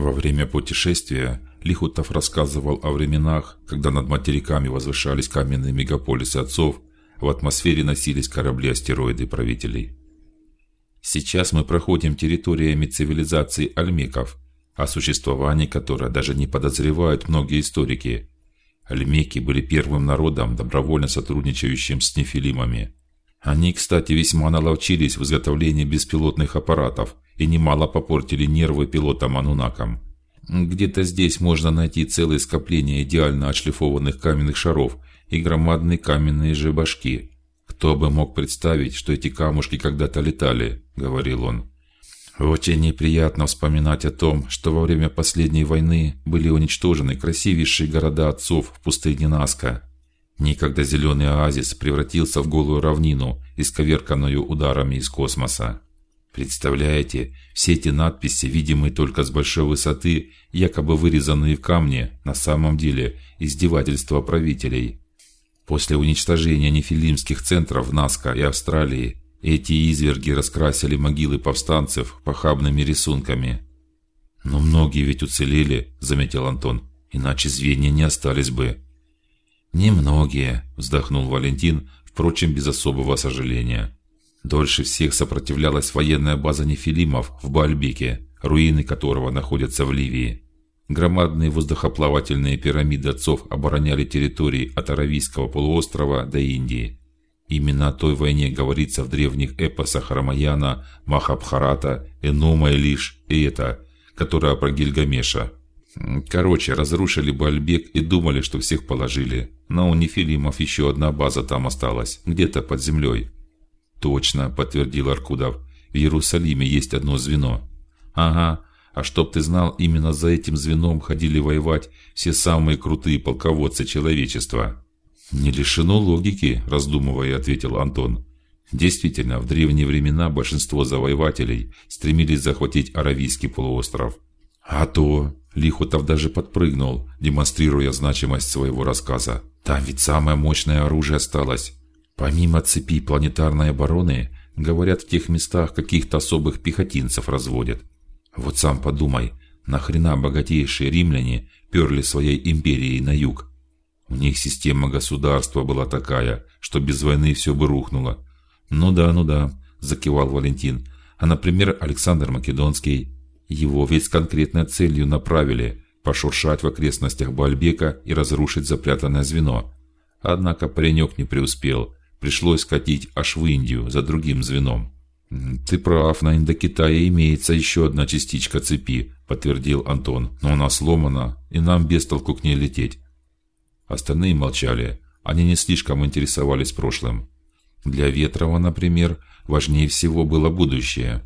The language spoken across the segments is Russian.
Во время путешествия Лихутов рассказывал о временах, когда над материками возвышались каменные мегаполисы отцов, в атмосфере носились корабли-астероиды правителей. Сейчас мы проходим территориями цивилизации альмеков, о существовании которой даже не подозревают многие историки. Альмеки были первым народом, добровольно сотрудничающим с нефилимами. Они, кстати, весьма наловчились в изготовлении беспилотных аппаратов и немало попортили нервы пилотам Анунакам. Где-то здесь можно найти целое скопление идеально отшлифованных каменных шаров и громадные каменные же башки. Кто бы мог представить, что эти камушки когда-то летали, говорил он. Очень неприятно вспоминать о том, что во время последней войны были уничтожены красивейшие города отцов в пустыне Наска. Никогда зеленый оазис превратился в голую равнину, исковерканную ударами из космоса. Представляете, все эти надписи, видимые только с большой высоты, якобы вырезанные в камне, на самом деле издевательство правителей. После уничтожения нефилимских центров Наска и Австралии эти изверги раскрасили могилы повстанцев похабными рисунками. Но многие ведь уцелели, заметил Антон, иначе звенья не остались бы. Немногие, вздохнул Валентин, впрочем, без особого сожаления. Дольше всех сопротивлялась военная база нефилимов в Бальбеке, руины которого находятся в Ливии. Громадные воздухоплавательные пирамиды отцов обороняли территории от Аравийского полуострова до Индии. Именно о той войне говорится в древних эпосах Рамаяна, Махабхарата, Энума и лишь и это, которая про Гильгамеша. Короче, разрушили Бальбек и думали, что всех положили. Но у нефилимов еще одна база там осталась, где-то под землей. Точно, подтвердил Аркудов. В Иерусалиме есть одно звено. Ага. А чтоб ты знал, именно за этим звеном ходили воевать все самые крутые полководцы человечества. Не лишено логики, раздумывая, ответил Антон. Действительно, в древние времена большинство завоевателей стремились захватить Аравийский полуостров. А то Лихотов даже подпрыгнул, демонстрируя значимость своего рассказа. Там ведь самое мощное оружие осталось. Помимо цепи планетарной обороны, говорят, в тех местах каких-то особых пехотинцев разводят. Вот сам подумай, нахрена богатейшие римляне перли своей империей на юг? У них система государства была такая, что без войны все бы рухнуло. Ну да, ну да, закивал Валентин. А, например, Александр Македонский, его ведь с конкретной целью направили пошуршать в окрестностях Бальбека и разрушить запрятанное звено. Однако паренек не преуспел, пришлось катить аж в Индию за другим звеном. Ты прав, на Индокитае имеется еще одна частичка цепи, подтвердил Антон, но она сломана, и нам без толку к ней лететь. Остальные молчали. Они не слишком интересовались прошлым. Для Ветрова, например, важнее всего было будущее.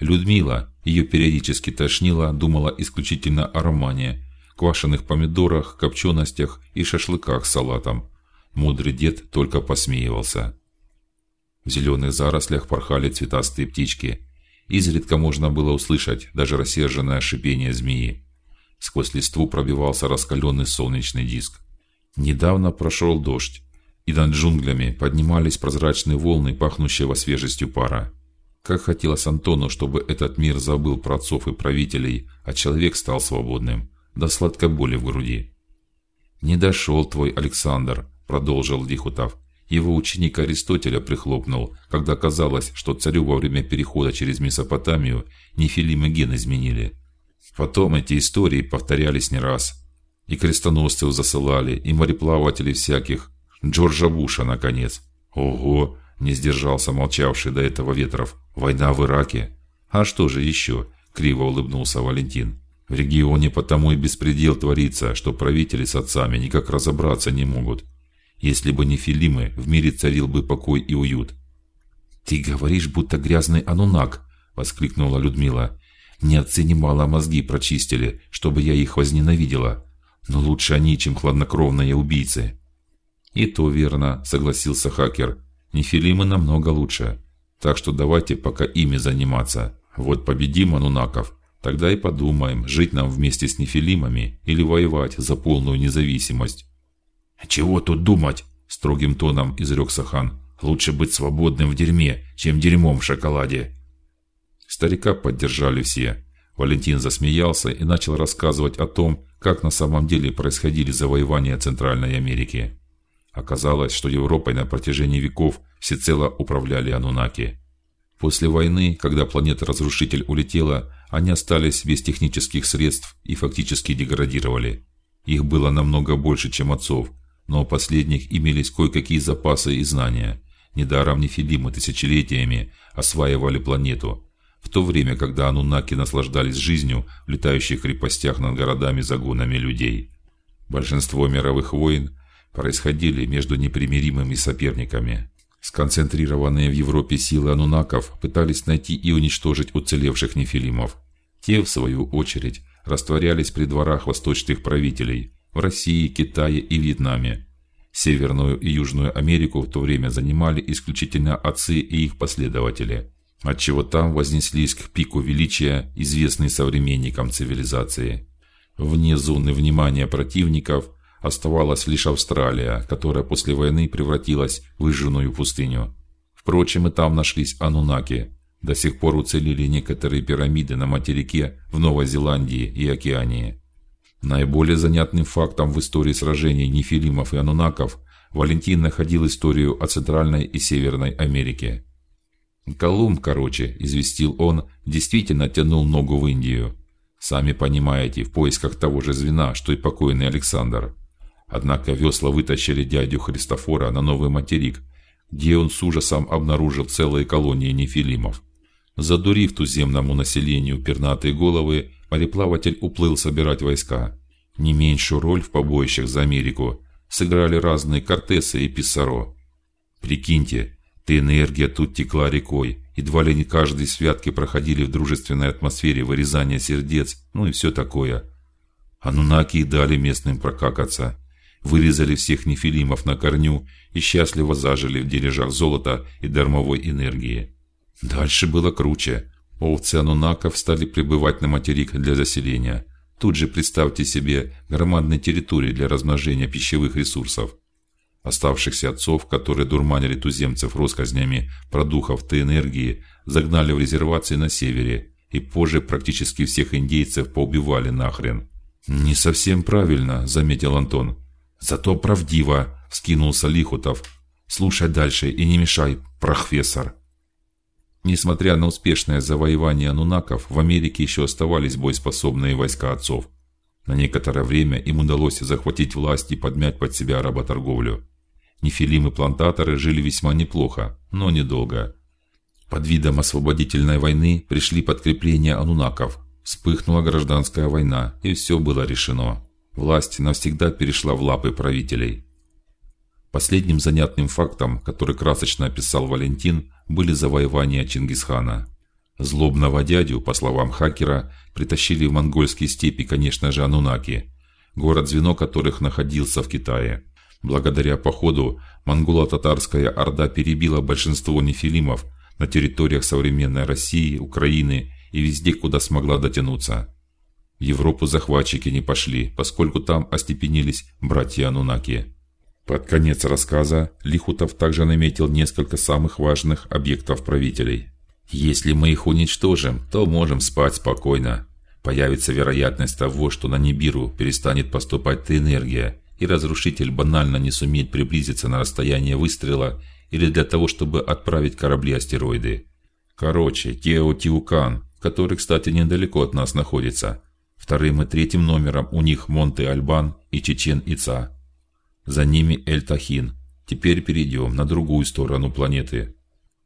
Людмила, ее периодически тошнило, думала исключительно о романе, квашеных помидорах, копченостях и шашлыках с салатом. Мудрый дед только посмеивался. В зеленых зарослях порхали цветастые птички. Изредка можно было услышать даже рассерженное шипение змеи. Сквозь листву пробивался раскаленный солнечный диск. Недавно прошел дождь, и над джунглями поднимались прозрачные волны, пахнущего свежестью пара. Как хотелось Антону, чтобы этот мир забыл про отцов и правителей, а человек стал свободным, до сладкой боли в груди. Не дошел твой Александр, продолжил Дихутов. Его ученик Аристотеля прихлопнул, когда казалось, что царю во время перехода через Месопотамию нефилимы ген изменили. Потом эти истории повторялись не раз. И крестоносцев засылали, и мореплавателей всяких. Джорджа Буша, наконец. Ого! Не сдержался молчавший до этого Ветров. Война в Ираке. А что же еще? Криво улыбнулся Валентин. В регионе потому и беспредел творится, что правители с отцами никак разобраться не могут. Если бы не Филимы, в мире царил бы покой и уют. Ты говоришь, будто грязный анунак, воскликнула Людмила. Не отцы немало мозги прочистили, чтобы я их возненавидела. Но лучше они, чем хладнокровные убийцы. И то верно, согласился хакер. Нефилимы намного лучше. Так что давайте пока ими заниматься. Вот победим анунаков, тогда и подумаем, жить нам вместе с нефилимами или воевать за полную независимость. Чего тут думать? строгим тоном изрек Сахан. Лучше быть свободным в дерьме, чем дерьмом в шоколаде. Старика поддержали все. Валентин засмеялся и начал рассказывать о том, как на самом деле происходили завоевания Центральной Америки. Оказалось, что Европой на протяжении веков всецело управляли анунаки. После войны, когда планета-разрушитель улетела, они остались без технических средств и фактически деградировали. Их было намного больше, чем отцов, но у последних имелись кое-какие запасы и знания. Недаром нефилимы тысячелетиями осваивали планету, в то время, когда анунаки наслаждались жизнью в летающих крепостях над городами загонами людей. Большинство мировых войн происходили между непримиримыми соперниками. Сконцентрированные в Европе силы анунаков пытались найти и уничтожить уцелевших нефилимов. Те, в свою очередь, растворялись при дворах восточных правителей в России, Китае и Вьетнаме. Северную и Южную Америку в то время занимали исключительно отцы и их последователи, отчего там вознеслись к пику величия известные современникам цивилизации. Вне зоны внимания противников Оставалась лишь Австралия, которая после войны превратилась в выжженную пустыню. Впрочем, и там нашлись анунаки. До сих пор уцелели некоторые пирамиды на материке в Новой Зеландии и Океании. Наиболее занятным фактом в истории сражений нефилимов и анунаков Валентин находил историю о Центральной и Северной Америке. Колумб, короче, известил он, действительно тянул ногу в Индию. Сами понимаете, в поисках того же звена, что и покойный Александр. Однако весла вытащили дядю Христофора на новый материк, где он с ужасом обнаружил целые колонии нефилимов. Задурив туземному населению пернатые головы, мореплаватель уплыл собирать войска. Не меньшую роль в побоищах за Америку сыграли разные Кортесы и Писсаро. Прикиньте, ты энергия тут текла рекой, едва ли не каждые святки проходили в дружественной атмосфере вырезания сердец, ну и все такое. Анунаки дали местным прокакаться вырезали всех нефилимов на корню и счастливо зажили в дележах золота и дармовой энергии. Дальше было круче. Овцы анунаков стали прибывать на материк для заселения. Тут же представьте себе громадные территории для размножения пищевых ресурсов. Оставшихся отцов, которые дурманили туземцев россказнями про духов той энергии, загнали в резервации на севере, и позже практически всех индейцев поубивали нахрен. Не совсем правильно, заметил Антон. Зато правдиво, скинулся Лихутов. Слушай дальше и не мешай, профессор. Несмотря на успешное завоевание анунаков, в Америке еще оставались боеспособные войска отцов. На некоторое время им удалось захватить власть и подмять под себя работорговлю. Нефилимы-плантаторы жили весьма неплохо, но недолго. Под видом освободительной войны пришли подкрепления анунаков. Вспыхнула гражданская война, и все было решено. Власть навсегда перешла в лапы правителей. Последним занятным фактом, который красочно описал Валентин, были завоевания Чингисхана. Злобного дядю, по словам хакера, притащили в монгольские степи, конечно же, анунаки, город-звено которых находился в Китае. Благодаря походу монголо-татарская орда перебила большинство нефилимов на территориях современной России, Украины и везде, куда смогла дотянуться. В Европу захватчики не пошли, поскольку там остепенились братья Анунаки. Под конец рассказа Лихутов также наметил несколько самых важных объектов правителей. Если мы их уничтожим, то можем спать спокойно. Появится вероятность того, что на Нибиру перестанет поступать энергия, и разрушитель банально не сумеет приблизиться на расстояние выстрела или для того, чтобы отправить корабли-астероиды. Короче, Теотиукан, который, кстати, недалеко от нас находится, Вторым и третьим номером у них Монте-Альбан и Чечен-Ица. За ними Эль-Тахин. Теперь перейдем на другую сторону планеты.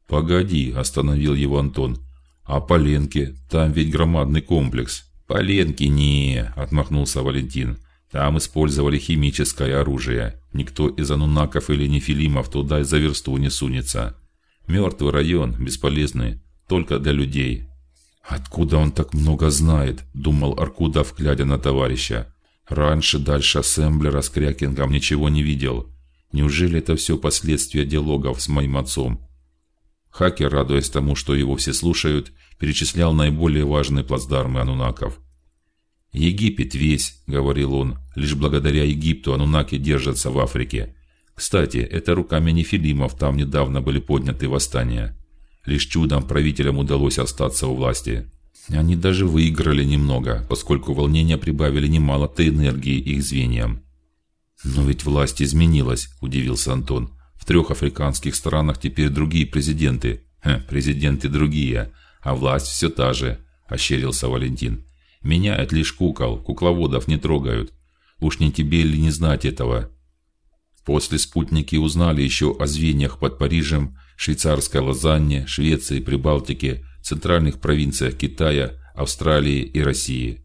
Погоди, остановил его Антон. А Поленки? Там ведь громадный комплекс. Поленки не, отмахнулся Валентин. Там использовали химическое оружие. Никто из анунаков или нефилимов туда и за версту не сунется. Мертвый район, бесполезный, только для людей. Откуда он так много знает? думал Аркудов, глядя на товарища. Раньше дальше ассемблера с Крякингом ничего не видел. Неужели это все последствия диалогов с моим отцом? Хакер, радуясь тому, что его все слушают, перечислял наиболее важные плацдармы анунаков. Египет весь, говорил он, лишь благодаря Египту анунаки держатся в Африке. Кстати, это руками нефилимов там недавно были подняты восстания. Лишь чудом правителям удалось остаться у власти. Они даже выиграли немного, поскольку волнения прибавили немало-то энергии их звеньям. Но ведь власть изменилась, удивился Антон. В трех африканских странах теперь другие президенты. Хм, президенты другие, а власть все та же, ощерился Валентин. Меняют лишь кукол, кукловодов не трогают. Уж не тебе ли не знать этого? После спутники узнали еще о звеньях под Парижем, швейцарской Лозанне, Швеции, Прибалтике, центральных провинциях Китая, Австралии и России.